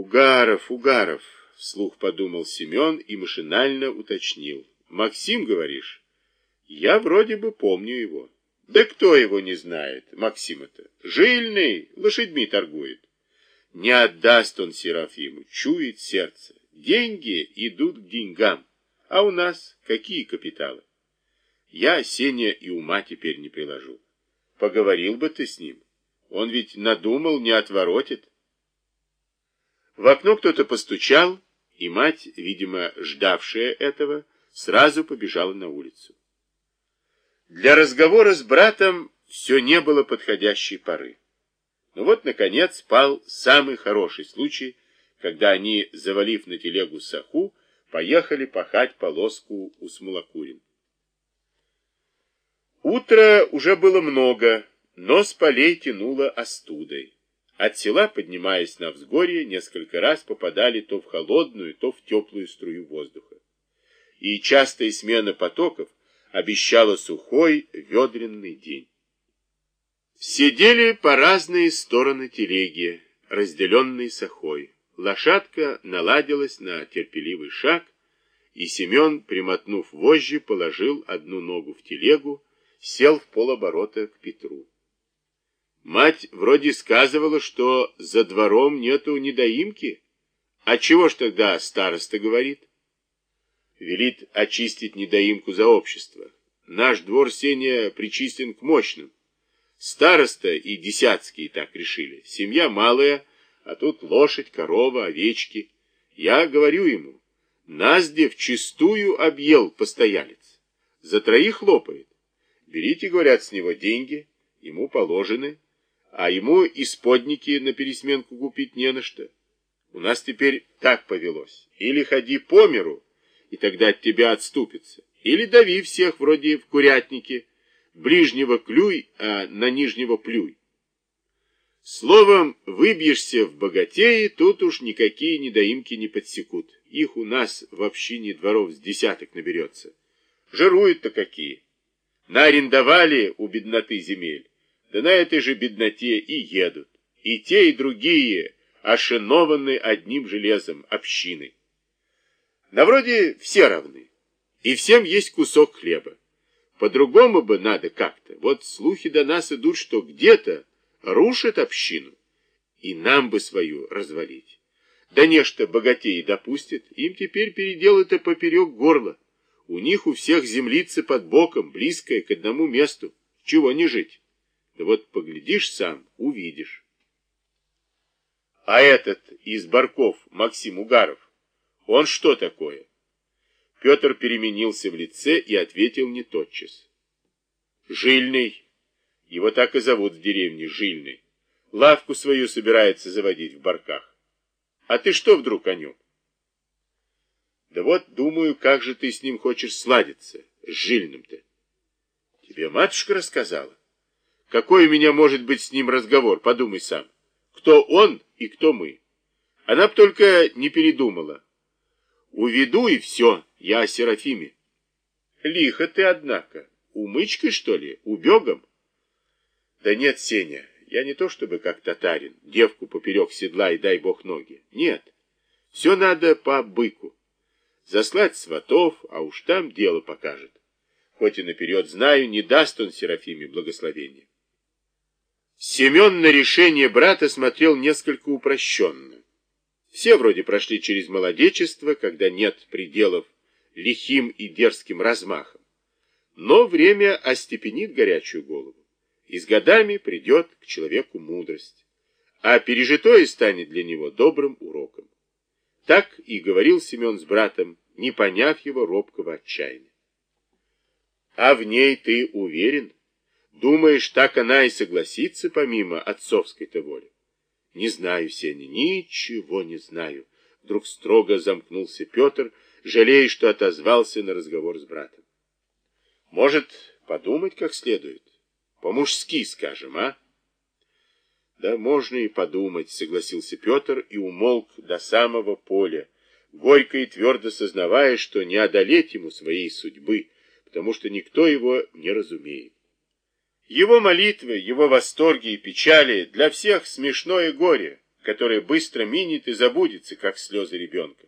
Угаров, Угаров, вслух подумал Семен и машинально уточнил. Максим, говоришь? Я вроде бы помню его. Да кто его не знает, Максима-то? Жильный, лошадьми торгует. Не отдаст он Серафиму, чует сердце. Деньги идут к деньгам. А у нас какие капиталы? Я, Сеня, и ума теперь не приложу. Поговорил бы ты с ним. Он ведь надумал, не отворотит. В окно кто-то постучал, и мать, видимо, ждавшая этого, сразу побежала на улицу. Для разговора с братом все не было подходящей поры. Но вот, наконец, пал самый хороший случай, когда они, завалив на телегу саху, поехали пахать полоску у Смолокурин. Утро уже было много, но с полей тянуло остудой. От села, поднимаясь на взгорье, несколько раз попадали то в холодную, то в теплую струю воздуха. И частая смена потоков обещала сухой, ведренный день. Сидели по разные стороны телеги, разделенной сахой. Лошадка наладилась на терпеливый шаг, и Семен, примотнув вожжи, положил одну ногу в телегу, сел в полоборота к Петру. Мать вроде сказывала, что за двором нету недоимки. А чего ж тогда староста говорит? Велит очистить недоимку за общество. Наш двор Сеня причислен к мощным. Староста и десятские так решили. Семья малая, а тут лошадь, корова, овечки. Я говорю ему, нас где вчистую объел постоялец. За троих лопает. Берите, говорят, с него деньги, ему положены а ему исподники на пересменку купить не на что. У нас теперь так повелось. Или ходи по миру, и тогда от тебя отступится. Или дави всех вроде в курятнике, ближнего клюй, а на нижнего плюй. Словом, выбьешься в богатеи, тут уж никакие недоимки не подсекут. Их у нас в общине дворов с десяток наберется. Жируют-то какие. Нарендовали у бедноты земель да на этой же бедноте и едут. И те, и другие ошинованы одним железом общины. На вроде все равны, и всем есть кусок хлеба. По-другому бы надо как-то. Вот слухи до нас идут, что где-то рушат общину, и нам бы свою развалить. Да нечто богатеи допустят, им теперь передел это поперек горла. У них у всех землицы под боком, близкая к одному месту. Чего не жить? Да вот поглядишь сам, увидишь. А этот из Барков, Максим Угаров, он что такое? Петр переменился в лице и ответил не тотчас. Жильный. Его так и зовут в деревне, Жильный. Лавку свою собирается заводить в Барках. А ты что вдруг о нем? Да вот думаю, как же ты с ним хочешь сладиться, с Жильным-то. Тебе матушка рассказала? Какой у меня может быть с ним разговор, подумай сам. Кто он и кто мы? Она б только не передумала. Уведу и все, я о Серафиме. Лихо ты, однако. Умычкой, что ли? Убегом? Да нет, Сеня, я не то чтобы как татарин, девку поперек седла и дай бог ноги. Нет, все надо по быку. Заслать сватов, а уж там дело покажет. Хоть и наперед знаю, не даст он Серафиме благословения. Семен на решение брата смотрел несколько упрощенно. Все вроде прошли через молодечество, когда нет пределов лихим и дерзким размахом. Но время остепенит горячую голову, и с годами придет к человеку мудрость, а пережитое станет для него добрым уроком. Так и говорил Семен с братом, не поняв его робкого отчаяния. А в ней ты уверен? Думаешь, так она и согласится помимо отцовской-то воли? Не знаю, Сеня, ничего не знаю. Вдруг строго замкнулся Петр, жалея, что отозвался на разговор с братом. Может, подумать как следует? По-мужски, скажем, а? Да можно и подумать, согласился Петр и умолк до самого поля, горько и твердо сознавая, что не одолеть ему своей судьбы, потому что никто его не разумеет. Его молитвы, его восторги и печали для всех смешное горе, которое быстро минет и забудется, как слезы ребенка.